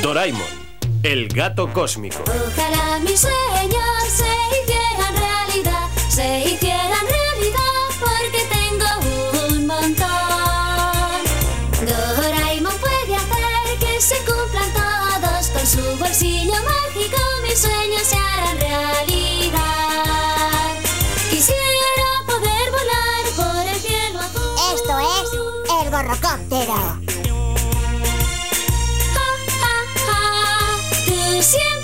Doraemon, el gato cósmico. Ojalá mis sueños se hicieran realidad, se hicieran realidad porque tengo un montón. Doraemon puede hacer que se cumplan todos con su bolsillo mágico, mis sueños se harán realidad. Quisiera poder volar por el cielo azul. Esto es el gorrocóptero. 仙